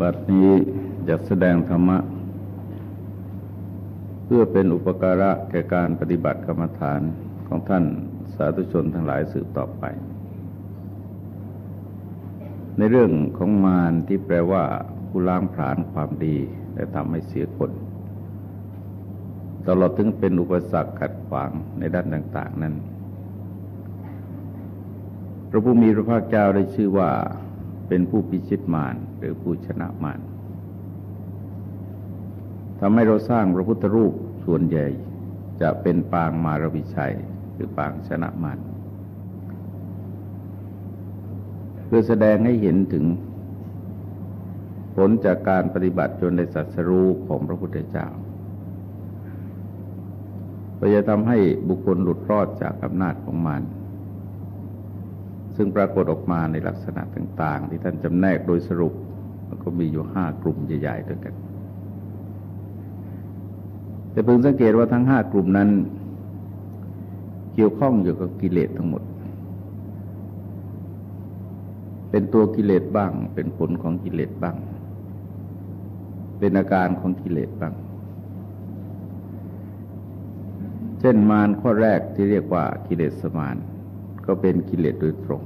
บัดนี้จะแสดงธรรมะ เพื่อเป็นอุปการะแก่การปฏิบัติกรรมฐานของท่านสาธุชนทั้งหลายสืบต่อไป ในเรื่องของมารที่แปลว่าผู้ล้างผลาญความดีและทำให้เสียคนตลอดถึงเป็นอุปสรรคขัดขวางในด้านต่าง ๆ นั้น พระผู้มีพระภาคเจ้าได้ชื่อว่า เป็นผู้พิชิตมารหรือผู้ชนะมารทำให้เราสร้างพระพุทธรูปส่วนใหญ่ จะเป็นปางมารวิชัย หรือปางชนะมารเพื่อแสดงให้เห็นถึงผลจากการปฏิบัติจนในสัสรูของพระพุทธเจ้าก็จะทำให้บุคคลหลุดรอดจากอำนาจของมาร ซึ่งปรากฏออกมาในลักษณะต่าง ๆ ที่ท่านจำแนกโดยสรุปมันก็มีอยู่ห้ากลุ่มใหญ่ๆด้วยกัน แต่พึงสังเกตว่าทั้งห้ากลุ่มนั้น เกี่ยวข้องอยู่กับกิเลสทั้งหมด เป็นตัวกิเลสบ้าง เป็นผลของกิเลสบ้าง เป็นอาการของกิเลสบ้าง เช่นมารข้อแรกที่เรียกว่ากิเลสมาร ก็เป็นกิเลสโดยตรง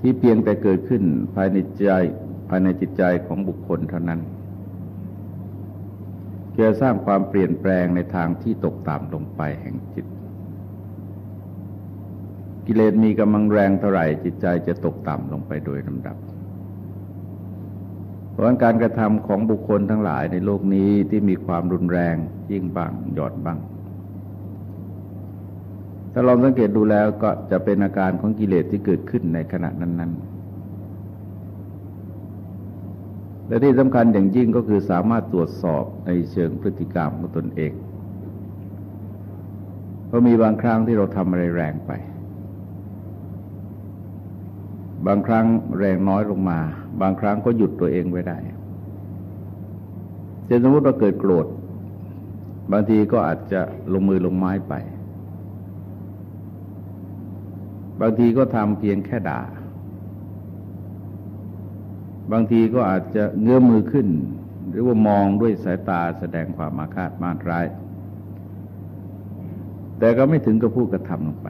ที่เพียงแต่เกิดขึ้นภายในใจภายในจิตใจของบุคคลเท่านั้นจะสร้างความเปลี่ยนแปลงในทางที่ตกต่ำลงไปแห่งจิต กิเลสมีกำลังแรงเท่าไหร่จิตใจจะตกต่ำลงไปโดยลำดับ เพราะการกระทำของบุคคลทั้งหลายในโลกนี้ที่มีความรุนแรงยิ่งบ้างหย่อนบ้าง ถ้าลองสังเกตดูแล้วก็จะเป็นอาการของกิเลสที่เกิดขึ้นในขณะนั้น ๆ และที่สำคัญอย่างยิ่งก็คือสามารถตรวจสอบในเชิงพฤติกรรมของตนเอง เพราะมีบางครั้งที่เราทำอะไรแรงไป บางครั้งแรงน้อยลงมา บางครั้งก็หยุดตัวเองไว้ได้เช่นสมมติว่าเกิดโกรธ บางทีก็อาจจะลงมือลงไม้ไป บางทีก็ทำเพียงแค่ด่า บางทีก็อาจจะเงื้อมือขึ้น หรือว่ามองด้วยสายตาแสดงความมาคาดมาร้าย แต่ก็ไม่ถึงกับพูดกระทำลงไป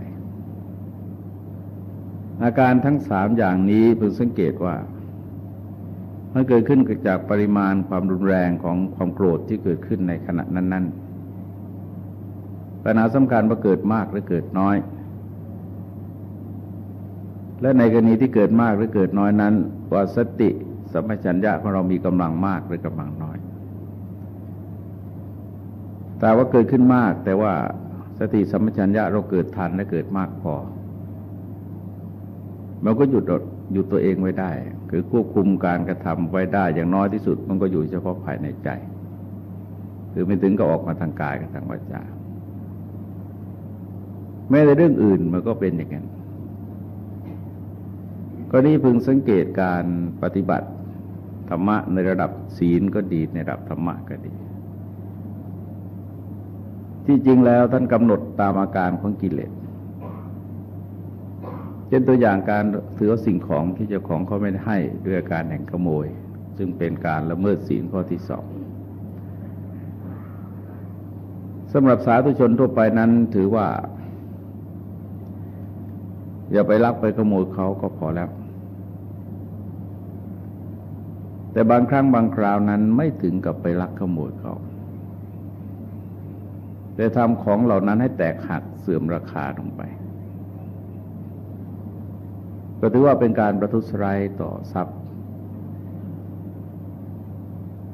อาการทั้งสามอย่างนี้เพิ่งสังเกตว่า มันเกิดขึ้นจากปริมาณความรุนแรงของความโกรธที่เกิดขึ้นในขณะนั้น ๆ ปัญหาสำคัญว่าเกิดมากหรือเกิดน้อย และในกรณีที่เกิดมากหรือเกิดน้อยนั้นว่าสติสัมปชัญญะของเรามีกำลังมากหรือกำลังน้อย แต่ว่าเกิดขึ้นมาก แต่ว่าสติสัมปชัญญะเราเกิดทันและเกิดมากพอมันก็หยุดหยุดตัวเองไว้ได้ คือควบคุมการกระทำไว้ได้อย่างน้อยที่สุด มันก็อยู่เฉพาะภายในใจ คือไม่ถึงก็ออกมาทางกายกับทางวาจาแม้แต่เรื่องอื่นมันก็เป็นอย่างนั้น ก็นี้พึงสังเกตการปฏิบัติธรรมะในระดับศีลก็ดีในระดับธรรมะก็ดี ที่จริงแล้วท่านกำหนดตามอาการของกิเลสเช่นตัวอย่างการถือสิ่งของที่เจ้าของเขาไม่ได้ให้ด้วยอาการแห่งขโมย ซึ่งเป็นการละเมิดศีลข้อที่สองสำหรับสาธุชนทั่วไปนั้นถือว่า อย่าไปลักไปขโมยเขาก็พอแล้ว แต่บางครั้งบางคราวนั้นไม่ถึงกับไปลักขโมยเขาแต่ทำของเหล่านั้นให้แตกหักเสื่อมราคาลงไป ก็ถือว่าเป็นการประทุษร้ายต่อทรัพย์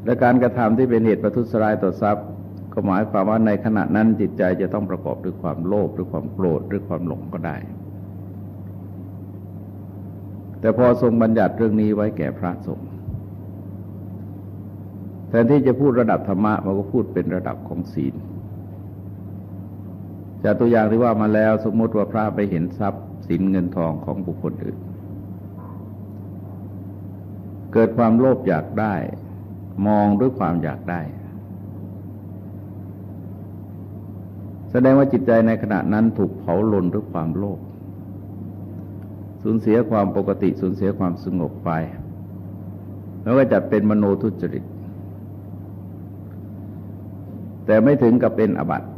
และการกระทำที่เป็นเหตุประทุษร้ายต่อทรัพย์ ก็หมายความว่าในขณะนั้นจิตใจจะต้องประกอบด้วยความโลภหรือความโกรธหรือความหลงก็ได้ แต่พอทรงบัญญัติเรื่องนี้ไว้แก่พระสงฆ์ แทนที่จะพูดระดับธรรมะมันก็พูดเป็นระดับของศีลจากตัวอย่างที่ว่ามาแล้วสมมติว่าพระไปเห็นทรัพย์สินเงินทองของบุคคลอื่น เกิดความโลภอยากได้ มองด้วยความอยากได้ แสดงว่าจิตใจในขณะนั้นถูกเผาลนด้วยความโลภสุสูญเสียความปกติสูญเสียความสงบไป แล้วก็จัดเป็นมโนทุจริต แต่ไม่ถึงกับเป็นอบัติ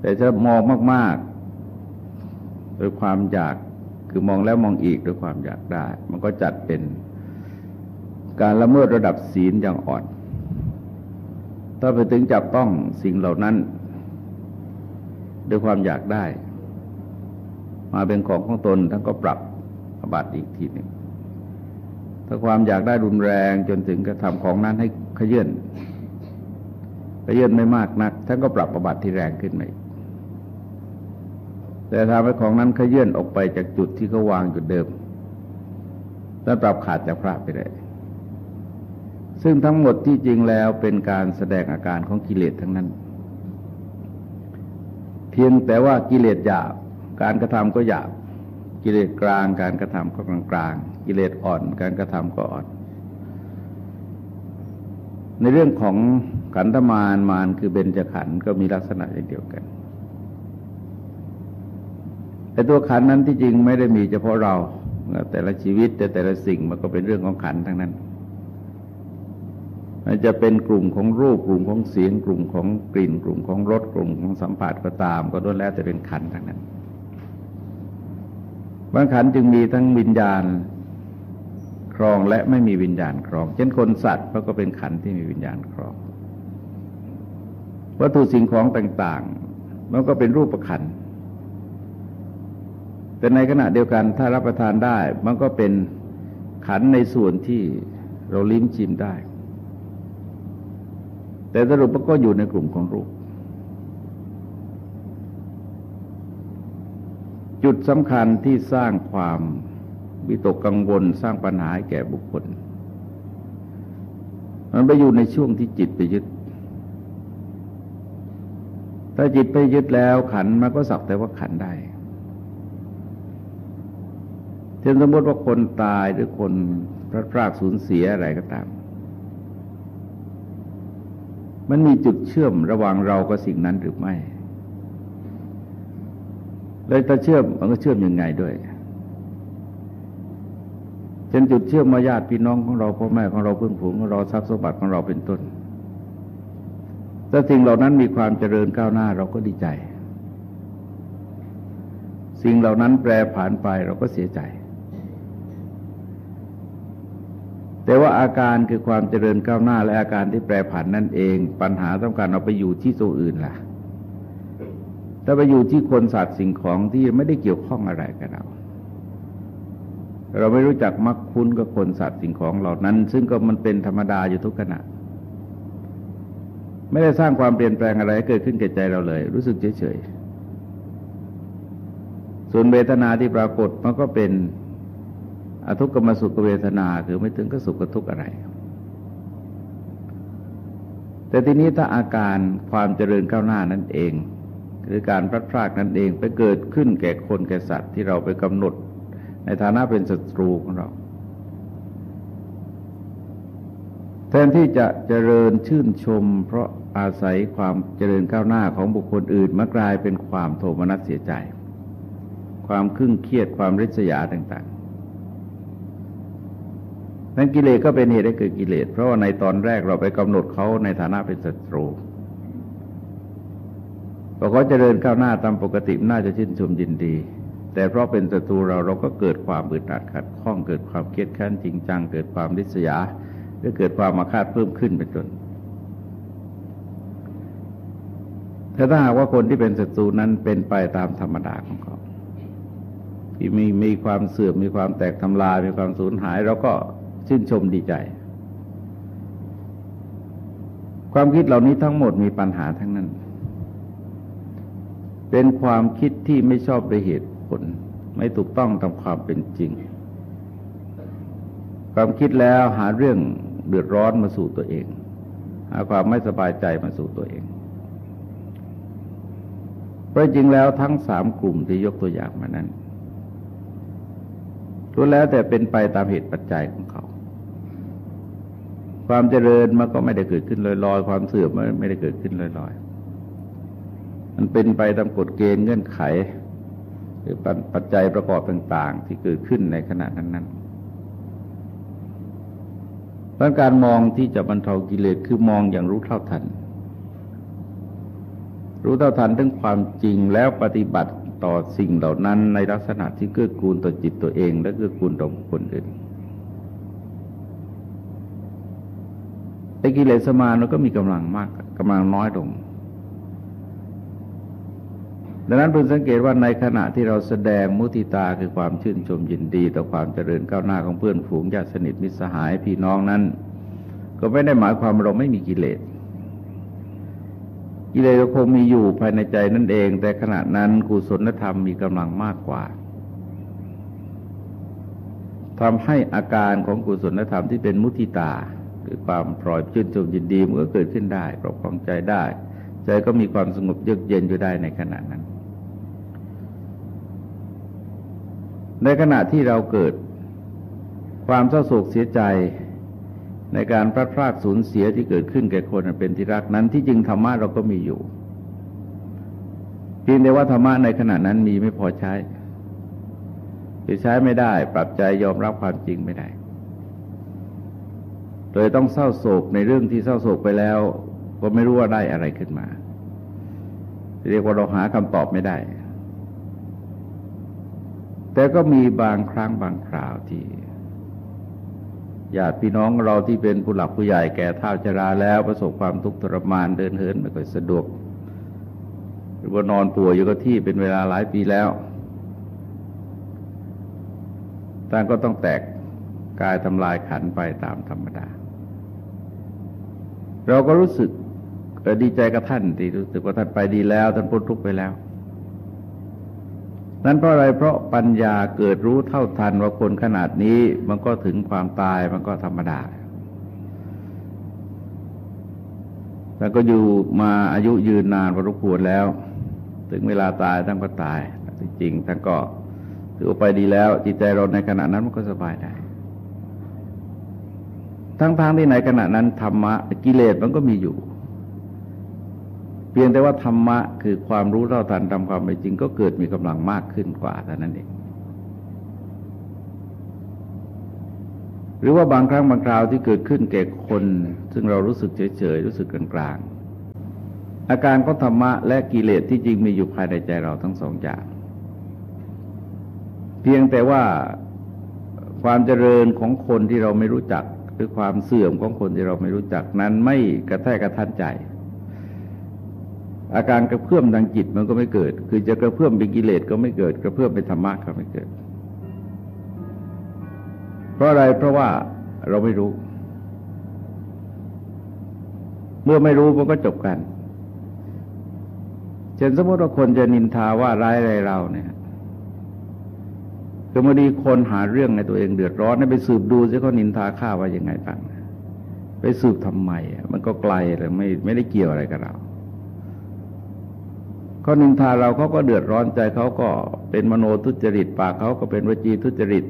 แต่จะมองมาก ๆ โดยความอยากคือมองแล้วมองอีกด้วยความอยากได้ มันก็จัดเป็นการละเมิดระดับศีลอย่างอ่อน ถ้าไปถึงจับต้องสิ่งเหล่านั้น ด้วยความอยากได้ มาเป็นของของตนท่านก็ปรับอบัติอีกทีหนึ่งถ้าความอยากได้รุนแรงจนถึงกระทำของนั้นให้ขยื่น ขยื่นไม่มากนักท่านก็ปรับอบัติที่แรงขึ้นไหมแต่ทำให้ของนั้นขยื่นออกไปจากจุดที่เขาวางจุดเดิมท่านปรับขาดจากพระไปได้ซึ่งทั้งหมดที่จริงแล้วเป็นการแสดงอาการของกิเลสทั้งนั้น เพียงแต่ว่ากิเลสหยาบ การกระทำก็หยาบ กิเลสกลาง การกระทำก็กลางกลางกิเลสอ่อน การกระทำก็อ่อน ในเรื่องของ ขันธมารมารคือเบญจขันธ์ก็มีลักษณะอย่างเดียวกันแต่ตัวขันนั้นที่จริงไม่ได้มีเฉพาะเราแต่ละชีวิตแต่แต่ละสิ่งมันก็เป็นเรื่องของขันทั้งนั้นมันจะเป็นกลุ่มของรูปกลุ่มของเสียง กลุ่มของกลิ่น กลุ่มของรสกลุ่มของสัมผัสก็ตาม ก็ล้วนแล้วแต่เป็นขันทั้งนั้นบางขันจึงมีทั้งวิญญาณครองและไม่มีวิญญาณครอง เช่นคนสัตว์ก็เป็นขันที่มีวิญญาณครอง วัตถุสิ่งของต่างๆ มันก็เป็นรูปประขันแต่ในขณะเดียวกันถ้ารับประทานได้ มันก็เป็นขันในส่วนที่เราลิ้มชิมได้ แต่สรุปก็อยู่ในกลุ่มของรูป จุดสำคัญที่สร้างความวิตกกังวลสร้างปัญหาแก่บุคคล มันไปอยู่ในช่วงที่จิตไปยึด ถ้าจิตไปยึดแล้วขันมันก็สักแต่ว่าขันได้เช่นสมมติว่าคนตายหรือคนพระพรากสูญเสียอะไรก็ตาม มันมีจุดเชื่อมระหว่างเรากับสิ่งนั้นหรือไม่เลยถ้าเชื่อมมันก็เชื่อมยังไงด้วยเช่นจุดเชื่อมมาญาติพี่น้องของเราพ่อแม่ของเราเพื่อนฝูงของเราทรัพย์สมบัติของเราเป็นต้น ถ้าสิ่งเหล่านั้นมีความเจริญก้าวหน้าเราก็ดีใจ สิ่งเหล่านั้นแปรผ่านไปเราก็เสียใจ แต่ว่าอาการคือความเจริญก้าวหน้า และอาการที่แปรผันนั่นเอง ปัญหาต้องการเอาไปอยู่ที่ตัวอื่นล่ะถ้าไปอยู่ที่คนสัตว์สิ่งของที่ไม่ได้เกี่ยวข้องอะไรกับเราเราไม่รู้จักมักคุ้นกับคนสัตว์สิ่งของเหล่านั้น ซึ่งก็มันเป็นธรรมดาอยู่ทุกขณะ ไม่ได้สร้างความเปลี่ยนแปลงอะไรเกิดขึ้นแก่ใจเราเลย รู้สึกเฉยๆส่วนเวทนาที่ปรากฏมันก็เป็นอทุกขมสุขเวทนาคือไม่ถึงก็สุขกับทุกข์อะไร แต่ทีนี้ถ้าอาการความเจริญก้าวหน้านั่นเอง หรือการพลัดพรากนั่นเองไปเกิดขึ้นแก่คนแก่สัตว์ที่เราไปกำหนด ในฐานะเป็นศัตรูของเรา แทนที่จะเจริญชื่นชม เพราะอาศัยความเจริญก้าวหน้าของบุคคลอื่นมากลายเป็นความโทมนัสเสียใจ ความครึ่งเครียดความริษยาต่างๆนั้นกิเลสก็เป็นเหตุให้เกิดกิเลส เพราะว่าในตอนแรกเราไปกำหนดเขาในฐานะเป็นศัตรูพอเขาเจริญก้าวหน้าตามปกติน่าจะชื่นชมยินดี แต่เพราะเป็นศัตรูเราเราก็เกิดความอึดอัดขัดข้องเกิดความเครียดแค้นจริงจัง เกิดความริษยา หรือเกิดความมาคาดเพิ่มขึ้นเป็นต้นถ้าถ้าหากว่าคนที่เป็นศัตรูนั้นเป็นไปตามธรรมดาของเขาที่มีมีความเสื่อมมีความแตกทำลายมีความสูญหายเราก็ชื่นชมดีใจ ความคิดเหล่านี้ทั้งหมดมีปัญหาทั้งนั้น เป็นความคิดที่ไม่ชอบไปเหตุผล ไม่ถูกต้องตามความเป็นจริง ความคิดแล้วหาเรื่องเดือดร้อนมาสู่ตัวเอง หาความไม่สบายใจมาสู่ตัวเองเพราะจริงแล้วทั้งสามกลุ่มที่ยกตัวอย่างมานั้นรู้แล้วแต่เป็นไปตามเหตุปัจจัยของเขา ความเจริญมันก็ไม่ได้เกิดขึ้นลอยๆ ความเสื่อมมันไม่ได้เกิดขึ้นลอยๆ มันเป็นไปตามกฎเกณฑ์เงื่อนไข หรือปัจจัยประกอบต่าง ๆ ที่เกิดขึ้นในขณะนั้น เพราะการมองที่จะบรรเทากิเลสคือมองอย่างรู้เท่าทัน รู้เท่าทันถึงความจริงแล้วปฏิบัติต่อสิ่งเหล่านั้นในลักษณะที่เกื้อกูลต่อจิตตัวเอง และเกื้อกูลต่อคนอื่นแต่กิเลสมามันก็มีกำลังมากกำลังน้อยลง ดังนั้นเพิ่งสังเกตว่าในขณะที่เราแสดงมุติตาคือความชื่นชมยินดี ต่อความเจริญก้าวหน้าของเพื่อนฝูงญาติสนิทมิตรสหายพี่น้องนั้น ก็ไม่ได้หมายความเราไม่มีกิเลส กิเลสคงมีอยู่ภายในใจนั่นเอง แต่ขณะนั้นกุศลธรรมมีกำลังมากกว่าทำให้อาการของกุศลธรรมที่เป็นมุติตา คือความปล่อยชื่นชมยินดีมันก็เกิดขึ้นได้ครอบครองใจได้ ใจก็มีความสงบเยือกเย็นอยู่ได้ในขณะนั้น ในขณะที่เราเกิด ความเศร้าโศกเสียใจในการพลาดพลาดสูญเสียที่เกิดขึ้นแก่คนเป็นที่รักนั้นที่จริงธรรมะเราก็มีอยู่เพียงแต่ว่าธรรมะในขณะนั้นมีไม่พอใช้ใช้ไม่ได้ ปรับใจยอมรับความจริงไม่ได้เลยต้องเศร้าโศกในเรื่องที่เศร้าโศกไปแล้ว ก็ไม่รู้ว่าได้อะไรขึ้นมา เรียกว่าเราหาคำตอบไม่ได้ แต่ก็มีบางครั้งบางคราวที่ญาติพี่น้องเราที่เป็นผู้หลักผู้ใหญ่แก่เท่าชราแล้วประสบความทุกข์ทรมานเดินเหินไม่ค่อยสะดวก หรือว่านอนป่วยอยู่กับที่เป็นเวลาหลายปีแล้วท่านก็ต้องแตกกายทำลายขันไปตามธรรมดา เราก็รู้สึกดีใจกับท่านที่รู้สึกว่าท่านไปดีแล้ว ท่านพ้นทุกข์ไปแล้ว นั้นเพราะอะไรเพราะปัญญาเกิดรู้เท่าทันว่าคนขนาดนี้มันก็ถึงความตายมันก็ธรรมดาแล้วก็อยู่มาอายุยืนนานพอรุควรแล้ว ถึงเวลาตายท่านก็ตายจริงท่านก็ถือไปดีแล้ว จิตใจเราในขณะนั้นมันก็สบายได้ ทั้งๆที่ในขณะนั้นธรรมะกิเลสมันก็มีอยู่ พียงแต่ว่าธรรมะคือความรู้เท่าทันตามความเป็นจริง ก็เกิดมีกำลังมากขึ้นกว่าเท่านั้นเองหรือว่าบางครั้งบางคราวที่เกิดขึ้นแก่คน ซึ่งเรารู้สึกเฉยๆรู้สึกกลางๆอาการของธรรมะและกิเลสที่จริงมีอยู่ภายในใจเราทั้งสองอย่าง เพียงแต่ว่าความเจริญของคนที่เราไม่รู้จัก หรือความเสื่อมของคนที่เราไม่รู้จักนั้นไม่กระแทกกระทันใจ อาการกระเพื่อมทางจิตมันก็ไม่เกิด คือจะกระเพื่อมเป็นกิเลสก็ไม่เกิด กระเพื่อมเป็นธรรมะก็ไม่เกิด เพราะอะไรเพราะว่าเราไม่รู้ เมื่อไม่รู้มันก็จบกันเช่นสมมติว่าคนจะนินทาว่าร้ายอะไรเราเนี่ยคือมาดีคนหาเรื่องในตัวเองเดือดร้อนไปสืบดูซิเขานินทาข้าว่ายังไงบ้างไปสืบทำไมมันก็ไกลเลยไม่ไม่ได้เกี่ยวอะไรกับเรา เขานินทาเราเขาก็เดือดร้อนใจเขาก็เป็นมโนทุจริตปากเขาก็เป็นวจีทุจริต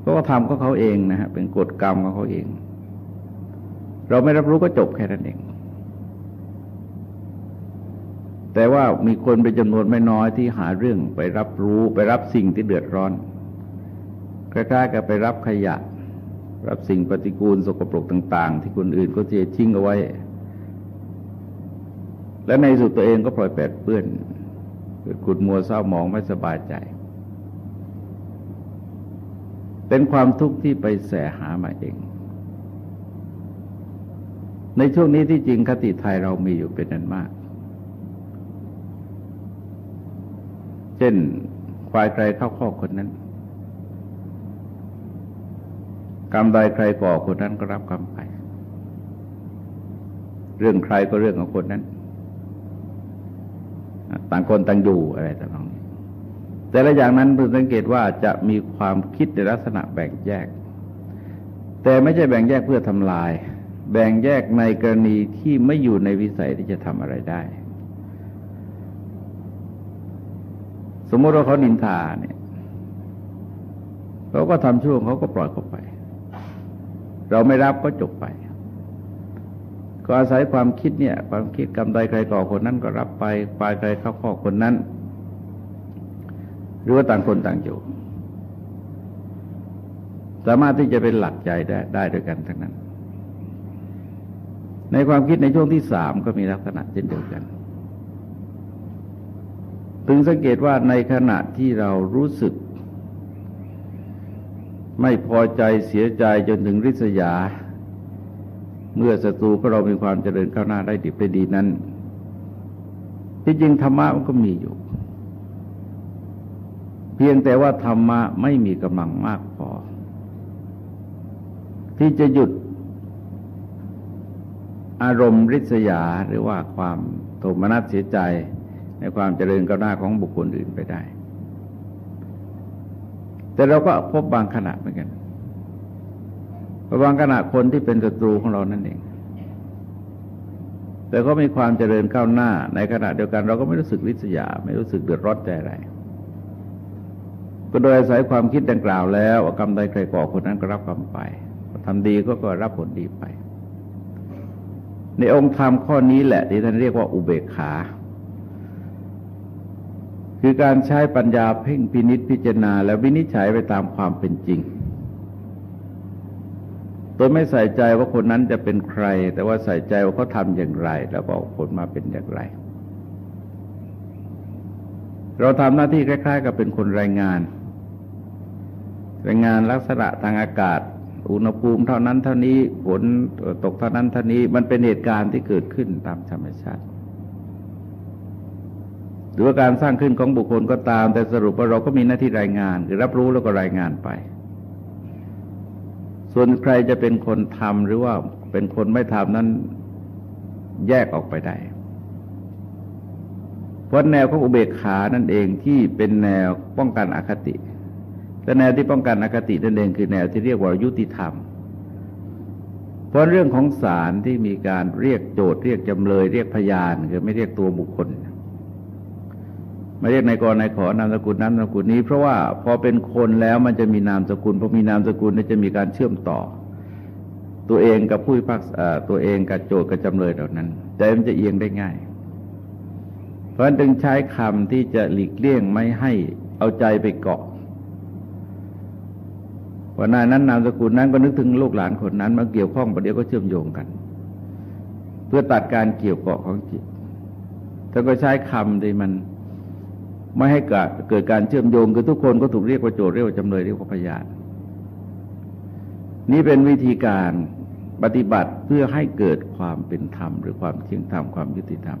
เขาก็ทำของเขาเองนะฮะเป็นกฎกรรมของเขาเอง เราไม่รับรู้ก็จบแค่นั้นเอง แต่ว่ามีคนเป็นจำนวนไม่น้อยที่หาเรื่องไปรับรู้ไปรับสิ่งที่เดือดร้อนคล้ายๆกับไปรับขยะ รับสิ่งปฏิกูลสกปรกต่าง ๆ ที่คนอื่นก็จะทิ้งเอาไว้ และในสุดตัวเองก็ปล่อยแปดเปื้อนเกิดขุดมัวเศร้ามองไม่สบายใจ เป็นความทุกข์ที่ไปแสหามาเอง ในช่วงนี้ที่จริงคติไทยเรามีอยู่เป็นนันมาก เช่นควายใครเข้าข้อคนนั้น กรรมใดใครก่อคนนั้นก็รับกรรมไป เรื่องใครก็เรื่องของคนนั้น ต่างคนต่างอยู่อะไรต่างๆแต่ละอย่างนั้นเพิ่งสังเกตว่าจะมีความคิดในลักษณะแบ่งแยก แต่ไม่ใช่แบ่งแยกเพื่อทำลาย แบ่งแยกในกรณีที่ไม่อยู่ในวิสัยที่จะทำอะไรได้ สมมติว่าเขานินทาเนี่ยเขาก็ทำช่วงเขาก็ปล่อยเขาไป เราไม่รับก็จบไป ก็อาศัยความคิดเนี่ย ความคิดกรรมใดใครก่อคนนั้นก็รับไปปลายใครเข้าข้อคนนั้น หรือว่าต่างคนต่างอยู่ สามารถที่จะเป็นหลักใจได้ได้ด้วยกันทั้งนั้น ในความคิดในช่วงที่สามก็มีลักษณะเช่นเดียวกันถึงสังเกตว่าในขณะที่เรารู้สึก ไม่พอใจเสียใจจนถึงริษยา เมื่อศัตรูของเรามีความเจริญก้าวหน้าได้ดีไปดีนั้น ที่จริงธรรมะมันก็มีอยู่ เพียงแต่ว่าธรรมะไม่มีกำลังมากพอ ที่จะหยุดอารมณ์ริษยาหรือว่าความโทมนัสเสียใจในความเจริญก้าวหน้าของบุคคลอื่นไปได้ แต่เราก็พบบางขณะเหมือนกัน บางขณะคนที่เป็นศัตรูของเรานั่นเอง แต่ก็มีความเจริญก้าวหน้า ในขณะเดียวกันเราก็ไม่รู้สึกริษยา ไม่รู้สึกเดือดร้อนใจอะไร ก็โดยอาศัยความคิดดังกล่าวแล้วกรรมใดใครก่อคนนั้นก็รับกรรมไปทำดีก็ก็รับผลดีไป ในองค์ธรรมข้อนี้แหละ ที่ท่านเรียกว่าอุเบกขา คือการใช้ปัญญาเพ่งพินิษพิจารณา แล้ววินิจฉัยไปตามความเป็นจริง โดยไม่ใส่ใจว่าคนนั้นจะเป็นใคร แต่ว่าใส่ใจว่าเขาทำอย่างไร แล้วก็ผลมาเป็นอย่างไร เราทำหน้าที่คล้าย ๆ กับเป็นคนรายงาน รายงานลักษณะทางอากาศ อุณหภูมิเท่านั้นเท่านี้ฝนตกเท่านั้นเท่านี้มันเป็นเหตุการณ์ที่เกิดขึ้นตามธรรมชาติหรือว่าการสร้างขึ้นของบุคคลก็ตาม แต่สรุปว่าเราก็มีหน้าที่รายงาน คือรับรู้แล้วก็รายงานไป ส่วนใครจะเป็นคนทำหรือว่าเป็นคนไม่ทำนั้นแยกออกไปได้เพราะแนวของอุเบกขานั่นเองที่เป็นแนวป้องกันอคติแต่แนวที่ป้องกันอคตินั่นเองคือแนวที่เรียกว่ายุติธรรม เพราะเรื่องของศาลที่มีการเรียกโจทย์เรียกจำเลย เรียกพยานคือไม่เรียกตัวบุคคล ม่เรียกนายกรนายขอนามสกุลนั้นนามสกุลนี้ เพราะว่าพอเป็นคนแล้วมันจะมีนามสกุลพอมีนามสกุลนี่จะมีการเชื่อมต่อ ตัวเองกับผู้พิพากตัวเองกับโจทย์กับจำเลยเหล่านั้นใจมันจะเอียงได้ง่าย เพราะฉะนั้นจึงใช้คำที่จะหลีกเลี่ยงไม่ให้เอาใจไปเกาะว่านายนั้นนามสกุลนั้นก็นึกถึงลูกหลานคนนั้นมาเกี่ยวข้องประเดี๋ยวก็เชื่อมโยงกัน เพื่อตัดการเกี่ยวเกาะของจิตแต่ก็ใช้คำที่มัน ไม่ให้เกิดเกิดการเชื่อมโยงคือทุกคนก็ถูกเรียกว่าโจทย์เรียกว่าจำเลยเรียกว่าพยาน นี่เป็นวิธีการปฏิบัติเพื่อให้เกิดความเป็นธรรม หรือความเที่ยงธรรมความยุติธรรม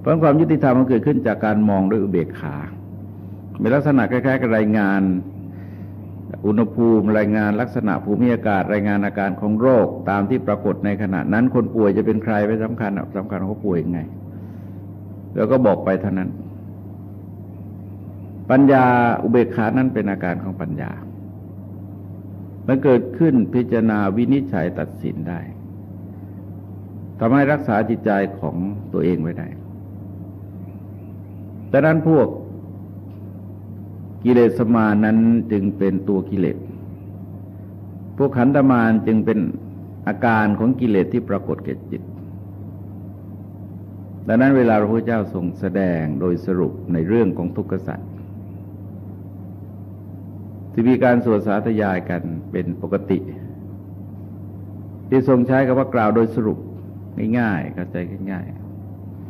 เพราะความยุติธรรมมันเกิดขึ้นจากการมองด้วยอุเบกขาเป็นลักษณะคล้ายๆกับรายงาน อุณหภูมิรายงานลักษณะภูมิอากาศรายงานอาการของโรคตามที่ปรากฏในขณะนั้น คนป่วยจะเป็นใครไม่สำคัญสำคัญเขาป่วยยังไง แล้วก็บอกไปเท่านั้น ปัญญาอุเบกขานั้นเป็นอาการของปัญญา มันเกิดขึ้นพิจารณาวินิจฉัยตัดสินได้ทำให้รักษาจิตใจของตัวเองไว้ได้แต่นั้นพวกกิเลสมานั้นจึงเป็นตัวกิเลส พวกขันธมารจึงเป็นอาการของกิเลสที่ปรากฏแก่จิต ดังนั้นเวลาพระพุทธเจ้าทรงแสดงโดยสรุปในเรื่องของทุกขสัตว์ ที่มีการสวดสาธยายกันเป็นปกติ ที่ทรงใช้คำว่ากล่าวโดยสรุปง่ายๆเข้าใจง่าย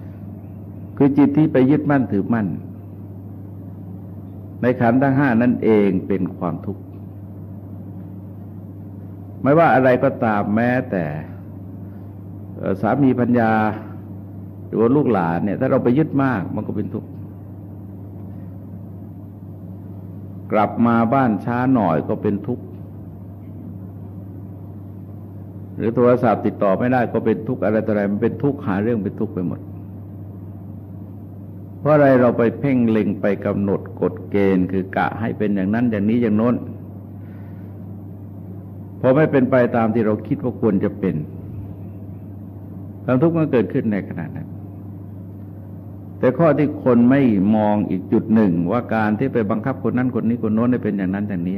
ๆคือจิตที่ไปยึดมั่นถือมั่น ในขันธ์ทั้งห้านั่นเองเป็นความทุกข์ไม่ว่าอะไรก็ตามแม้แต่สามีพัญญาหรือว่าลูกหลานเนี่ย ถ้าเราไปยึดมากมันก็เป็นทุกข์ กลับมาบ้านช้าหน่อยก็เป็นทุกข์ หรือโทรศัพท์ติดต่อไม่ได้ก็เป็นทุกข์อะไรต่ออะไรมันเป็นทุกข์หาเรื่องเป็นทุกข์ไปหมด เพราะอะไรเราไปเพ่งเล็งไปกำหนดกฎเกณฑ์คือกะให้เป็นอย่างนั้นอย่างนี้อย่างโน้นพอไม่เป็นไปตามที่เราคิดว่าควรจะเป็นความทุกข์มันเกิดขึ้นในขณะนั้น แต่ข้อที่คนไม่มองอีกจุดหนึ่ง ว่าการที่ไปบังคับคนนั้นคนนี้คนโน้นให้เป็นอย่างนั้นอย่างนี้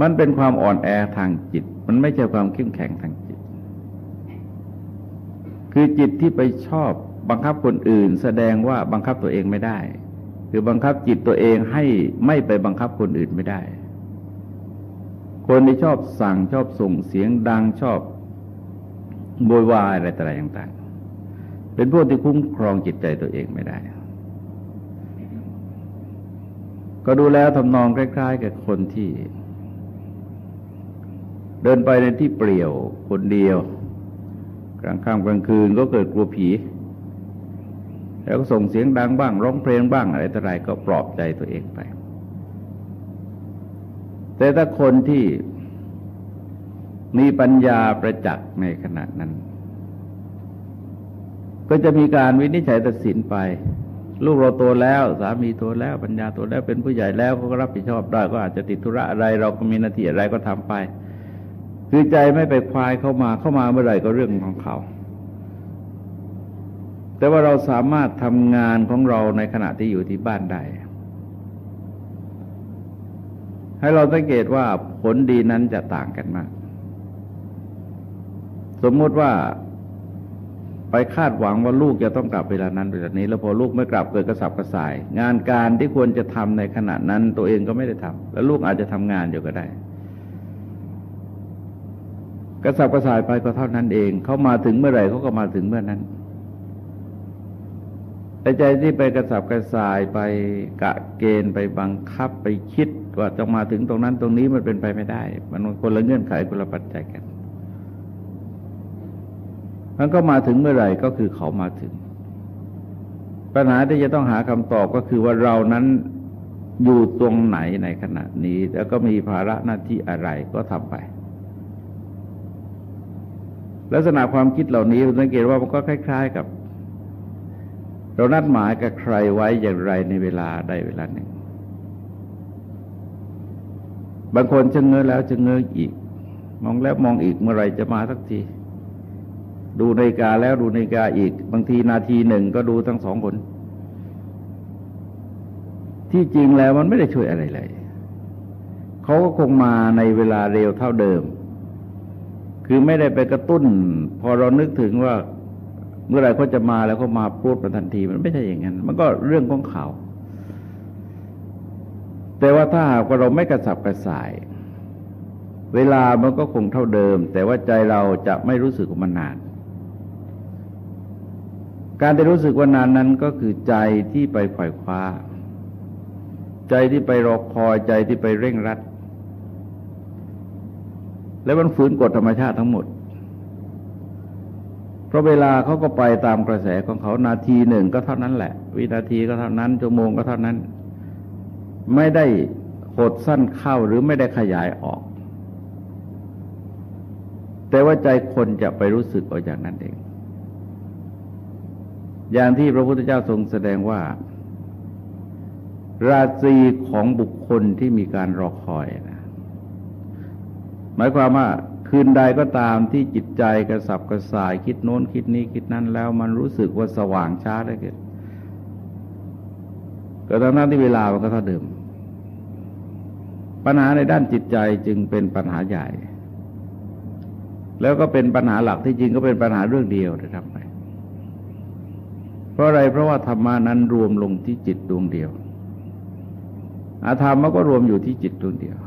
มันเป็นความอ่อนแอทางจิต มันไม่ใช่ความเข้มแข็งทางจิต คือจิตที่ไปชอบบังคับคนอื่น แสดงว่าบังคับตัวเองไม่ได้ คือบังคับจิตตัวเองให้ไม่ไปบังคับคนอื่นไม่ได้ คนที่ชอบสั่งชอบส่งเสียงดังชอบโวยวายอะไรต่างๆ เป็นพวกที่คุ้มครองจิตใจตัวเองไม่ได้ ก็ดูแล้วทำนองคล้ายๆ กับคนที่ เดินไปในที่เปลี่ยวคนเดียว กลางค่ำกลางคืนก็เกิดกลัวผี แล้วก็ส่งเสียงดังบ้าง ร้องเพลงบ้างอะไรต่ออะไรก็ปลอบใจตัวเองไป แต่ถ้าคนที่มีปัญญาประจักษ์ในขณะนั้น ก็จะมีการวินิจฉัยตัดสินไป ลูกเราโตแล้ว สามีโตแล้วปัญญาโตแล้วเป็นผู้ใหญ่แล้วเขาก็รับผิดชอบได้ก็อาจจะติดธุระอะไร เราก็มีหน้าที่อะไรก็ทำไป คือใจไม่ไปควายเข้ามาเข้ามาเมื่อไหร่ก็เรื่องของเขาแต่ว่าเราสามารถทำงานของเราในขณะที่อยู่ที่บ้านได้ ให้เราสังเกตว่าผลดีนั้นจะต่างกันมาก สมมติว่า ไปคาดหวังว่าลูกจะต้องกลับเวลานั้นเวลานี้ แล้วพอลูกไม่กลับเกิดกระสับกระส่าย งานการที่ควรจะทำในขณะนั้น ตัวเองก็ไม่ได้ทำแล้วลูกอาจจะทำงานอยู่ก็ได้ กระสับกระส่ายไปก็เท่านั้นเองเขามาถึงเมื่อไหร่เขาก็มาถึงเมื่อนั้นแต่ใจที่ไปกระสับกระส่ายไปกะเกณฑ์ไปบังคับไปคิดว่าจะมาถึงตรงนั้นตรงนี้มันเป็นไปไม่ได้ มันคนละเงื่อนไขคนละปัจจัยกัน มันก็มาถึงเมื่อไหร่ก็คือเขามาถึง ปัญหาที่จะต้องหาคำตอบก็คือว่าเรานั้นอยู่ตรงไหนในขณะนี้ แล้วก็มีภาระหน้าที่อะไรก็ทำไป ลักษณะความคิดเหล่านี้สังเกตว่ามันก็คล้าย ๆ กับ เรานัดหมายกับใครไว้อย่างไรในเวลาใดเวลาหนึ่ง บางคนจะเงยแล้วจะเงยอีก มองแล้วมองอีกเมื่อไรจะมาสักที ดูนาฬิกาแล้วดูนาฬิกาอีก บางทีนาทีหนึ่งก็ดูทั้งสองคน ที่จริงแล้วมันไม่ได้ช่วยอะไรเลยเขาก็คงมาในเวลาเร็วเท่าเดิม คือไม่ได้ไปกระตุ้น พอเรานึกถึงว่า เมื่อไรเขาจะมาแล้วเขามาพูดประทันที มันไม่ใช่อย่างนั้น มันก็เรื่องของเขาแต่ว่าถ้าหากว่าเราไม่กระสับกระส่าย เวลามันก็คงเท่าเดิม แต่ว่าใจเราจะไม่รู้สึกว่ามันนาน การได้รู้สึกว่านานนั้นก็คือใจที่ไปฝ่อยคว้า ใจที่ไปรอคอยใจที่ไปเร่งรัด แล้วมันฝืนกฎธรรมชาติทั้งหมด เพราะเวลาเขาก็ไปตามกระแสของเขานาทีหนึ่งก็เท่านั้นแหละ วินาทีก็เท่านั้นชั่วโมงก็เท่านั้น ไม่ได้หดสั้นเข้าหรือไม่ได้ขยายออก แต่ว่าใจคนจะไปรู้สึกเอาอย่างนั้นเอง อย่างที่พระพุทธเจ้าทรงแสดงว่า ราศีของบุคคลที่มีการรอคอยนะหมายความว่าคืนใดก็ตามที่จิตใจกระสับกระส่ายคิดโน้นคิดนี้คิดนั้นแล้วมันรู้สึกว่าสว่างช้าได้เกิดก็ตอนนั้นที่เวลามันก็เท่าเดิม ปัญหาในด้านจิตใจจึงเป็นปัญหาใหญ่ แล้วก็เป็นปัญหาหลักที่จริงก็เป็นปัญหาเรื่องเดียวนะครับ ราะอะไรเพราะว่าธรรมานั้นรวมลงที่จิตดวงเดียวอาธรรมมันก็รวมอยู่ที่จิตดวงเดียว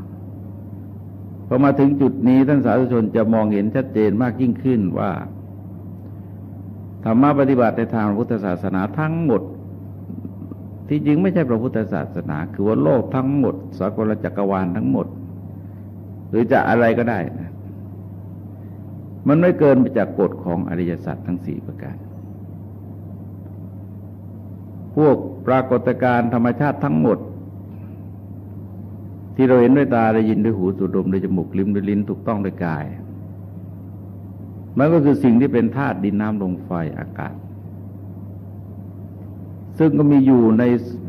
พอมาถึงจุดนี้ท่านสาธุชนจะมองเห็นชัดเจนมากยิ่งขึ้นว่า ธรรมะปฏิบัติในทางพระพุทธศาสนาทั้งหมด ที่จริงไม่ใช่พระพุทธศาสนา คือว่าโลกทั้งหมดสากลจักรวาลทั้งหมด หรือจะอะไรก็ได้นะมันไม่เกินไปจากกฎของอริยสัจทั้งสี่ประการ พวกปรากฏการณ์ธรรมชาติทั้งหมด ที่เราเห็นด้วยตาได้ยินด้วยหูสูดดมด้วยจมูกลิ้มด้วยลิ้นถูกต้องด้วยกาย มันก็คือสิ่งที่เป็นธาตุดินน้ำลมไฟอากาศ ซึ่งก็มีอยู่ใน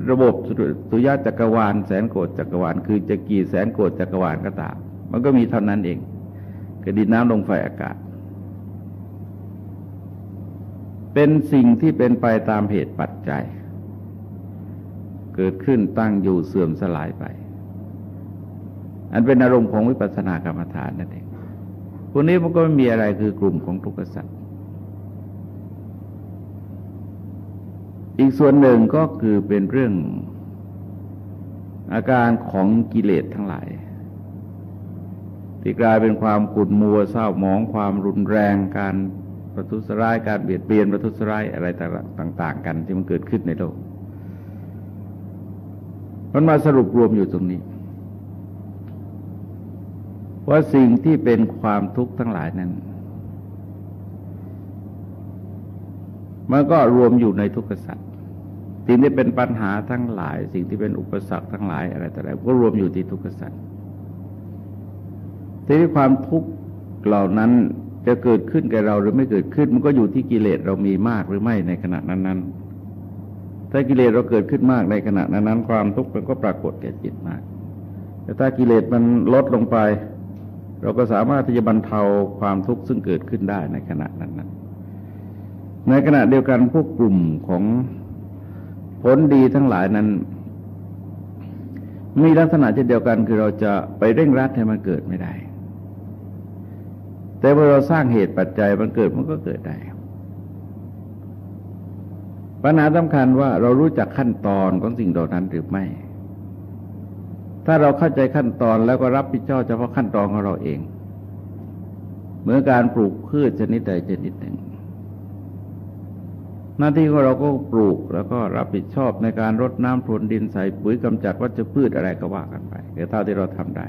ระบบสุญญจักรวาล แสนโกดจักรวาล คือจะกี่แสนโกดจักรวาลก็ตาม มันก็มีเท่านั้นเองคือดินน้ำลมไฟอากาศเป็นสิ่งที่เป็นไปตามเหตุปัจจัย เกิดขึ้นตั้งอยู่เสื่อมสลายไป อันเป็นอารมณ์ของวิปัสสนากรรมฐานนั่นเองพวกนี้มันก็ไม่มีอะไรคือกลุ่มของทุกขสัตว์อีกส่วนหนึ่งก็คือเป็นเรื่องอาการของกิเลสทั้งหลาย ที่กลายเป็นความขุ่นมัวเศร้าหมองความรุนแรงการประทุษร้ายการเบียดเบียนประทุษร้ายอะไรต่างๆ กันที่มันเกิดขึ้นในโลก มันมาสรุปรวมอยู่ตรงนี้ ว่าสิ่งที่เป็นความทุกข์ทั้งหลายนั้น มันก็รวมอยู่ในทุกขสัตว์สิ่งที่เป็นปัญหาทั้งหลาย สิ่งที่เป็นอุปสรรคทั้งหลายอะไรต่ออะไรก็รวมอยู่ที่ทุกขสัตว์ทีนี้ความทุกข์เหล่านั้นจะเกิดขึ้นแก่เราหรือไม่เกิดขึ้น มันก็อยู่ที่กิเลสเรามีมากหรือไม่ในขณะนั้นๆ ถ้ากิเลสเราเกิดขึ้นมากในขณะนั้นความทุกข์มันก็ปรากฏแก่จิตมาก แต่ถ้ากิเลสมันลดลงไป เราก็สามารถที่จะบรรเทาความทุกข์ซึ่งเกิดขึ้นได้ในขณะนั้นๆในขณะเดียวกันพวกกลุ่มของผลดีทั้งหลายนั้น มีลักษณะเช่นเดียวกันคือเราจะไปเร่งรัดให้มันเกิดไม่ได้ แต่เมื่อเราสร้างเหตุปัจจัยมันเกิดมันก็เกิดได้ ปัญหาสำคัญว่าเรารู้จักขั้นตอนของสิ่งเหล่านั้นหรือไม่ ถ้าเราเข้าใจขั้นตอนแล้วก็รับผิดชอบเฉพาะขั้นตอนของเราเอง เหมือนการปลูกพืชชนิดใดชนิดหนึ่ง หน้าที่ของเราก็ปลูกแล้วก็รับผิดชอบในการรดน้ำพรวนดินใส่ปุ๋ยกำจัดวัชพืชอะไรก็ว่ากันไปเท่าที่เราทำได้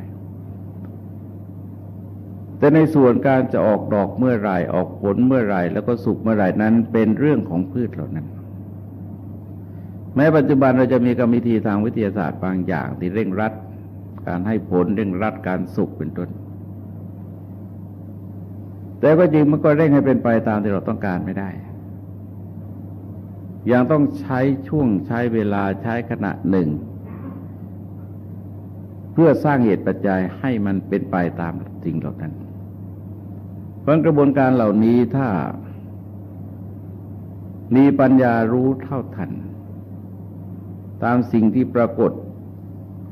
แต่ในส่วนการจะออกดอกเมื่อไรออกผลเมื่อไรแล้วก็สุกเมื่อไรนั้นเป็นเรื่องของพืชเหล่านั้น แม้ปัจจุบันเราจะมีกรรมวิธีทางวิทยาศาสตร์บางอย่าง ที่เร่งรัด การให้ผลเร่งรัดการสุกเป็นต้น แต่ก็จริงมันก็เร่งให้เป็นไปตามที่เราต้องการไม่ได้ ยังต้องใช้ช่วงใช้เวลาใช้ขณะหนึ่ง เพื่อสร้างเหตุปัจจัยให้มันเป็นไปตามสิ่งเหล่านั้น เพราะกระบวนการเหล่านี้ถ้ามีปัญญารู้เท่าทัน ตามสิ่งที่ปรากฏ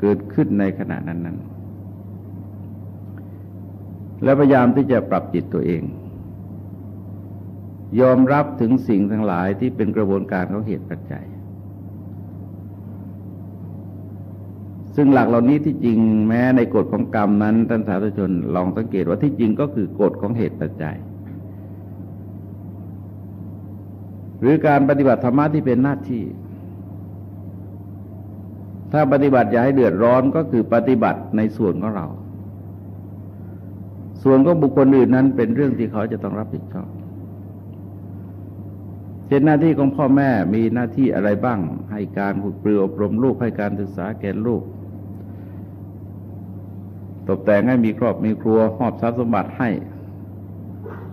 เกิดขึ้นในขณะนั้นนั้นและพยายามที่จะปรับจิตตัวเอง ยอมรับถึงสิ่งทั้งหลายที่เป็นกระบวนการของเหตุปัจจัย ซึ่งหลักเหล่านี้ที่จริงแม้ในกฎของกรรมนั้นท่านสาธุชนลองสังเกตว่าที่จริงก็คือกฎของเหตุปัจจัย หรือการปฏิบัติธรรมะที่เป็นหน้าที่ ถ้าปฏิบัติอย่าให้เดือดร้อนก็คือปฏิบัติในส่วนของเรา ส่วนของบุคคลอื่นนั้นเป็นเรื่องที่เขาจะต้องรับผิดชอบเช่นหน้าที่ของพ่อแม่มีหน้าที่อะไรบ้าง ให้การฝึกปรืออบรมลูกให้การศึกษาแก่ลูก ตกแต่งให้มีครอบมีครัวมอบทรัพย์สมบัติให้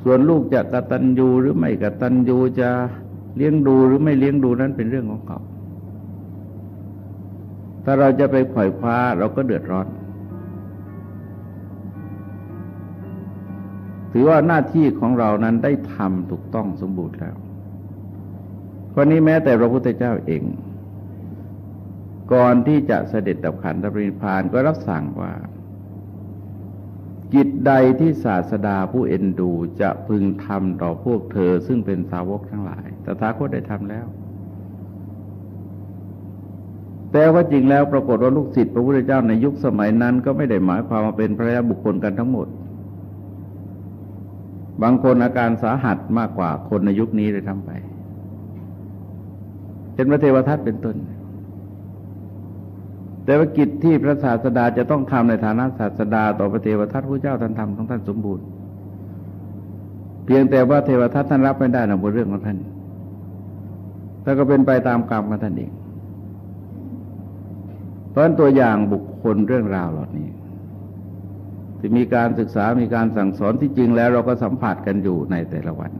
ส่วนลูกจะกตัญญูหรือไม่กตัญญูจะเลี้ยงดูหรือไม่เลี้ยงดูนั้นเป็นเรื่องของเขา ถ้าเราจะไปขวอยคว้าเราก็เดือดร้อน ถือว่าหน้าที่ของเรานั้นได้ทำถูกต้องสมบูรณ์แล้วคนนี้แม้แต่พระพุทธเจ้าเอง ก่อนที่จะเสด็จดับขันธปรินิพานก็รับสั่งว่ากิจใดที่ศาสดาผู้เอ็นดูจะพึงทำต่อพวกเธอซึ่งเป็นสาวกทั้งหลายตถาคตได้ทำแล้ว แต่ว่าจริงแล้วปรากฏว่าลูกศิษย์พระพุทธเจ้าในยุคสมัยนั้น ก็ไม่ได้หมายความว่าเป็นพระยาบุคคลกันทั้งหมด บางคนอาการสาหัสมากกว่าคนในยุคนี้เลยทำไปเป็นพระเทวทัตเป็นต้น แต่ว่ากิจที่พระศาสดาจะต้องทำในฐานะศาสดา ต่อพระเทวทัตผู้เจ้าท่านทำของท่านสมบูรณ์ เพียงแต่ว่าเทวทัตท่านรับไม่ได้นะบนเรื่องของท่านแต่ก็เป็นไปตามกรรมของท่านเอง เพราะตัวอย่างบุคคลเรื่องราวเหล่านี้ที่มีการศึกษามีการสั่งสอนที่จริงแล้วเราก็สัมผัสกันอยู่ในแต่ละวัน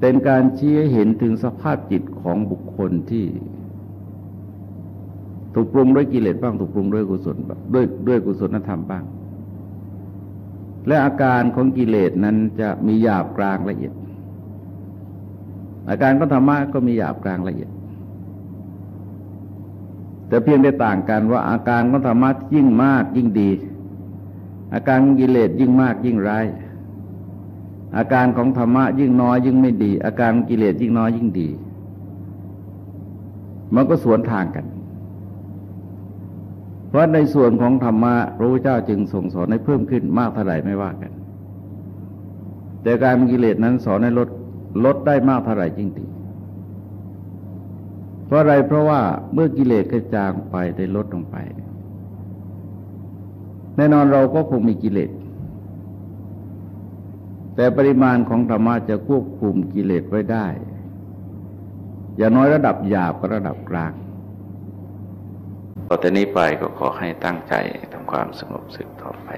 เป็นการชี้เห็นถึงสภาพจิตของบุคคลที่ ถูกปรุงด้วยกิเลสบ้างถูกปรุงด้วยกุศลด้วยด้วยกุศลธรรมบ้างและอาการของกิเลสนั้นจะมีหยาบกลางละเอียด อาการของธรรมะก็มีหยาบกลางละเอียด แต่เพียงได้ต่างกันว่าอาการของธรรมะยิ่งมากยิ่งดี อาการของกิเลสยิ่งมากยิ่งร้าย อาการของธรรมะยิ่งน้อยยิ่งไม่ดี อาการกิเลสยิ่งน้อยยิ่งดี มันก็สวนทางกัน เพราะในส่วนของธรรมะพระพุทธเจ้าจึงส่งสอนให้เพิ่มขึ้นมากเท่าไหร่ไม่ว่ากัน แต่การกิเลสนั้นสอนให้ลดลดได้มากเท่าไหร่จริงดี ราะอะไรเพราะว่าเมื่อกิเลสกระจางไปได้ลดลงไป แน่นอนเราก็คงมีกิเลส แต่ปริมาณของธรรมะจะควบคุมกิเลสไว้ได้ อย่างน้อยระดับหยาบกับระดับกลางต่อแต่นี้ไปก็ขอให้ตั้งใจทำความสงบสึกต่อไป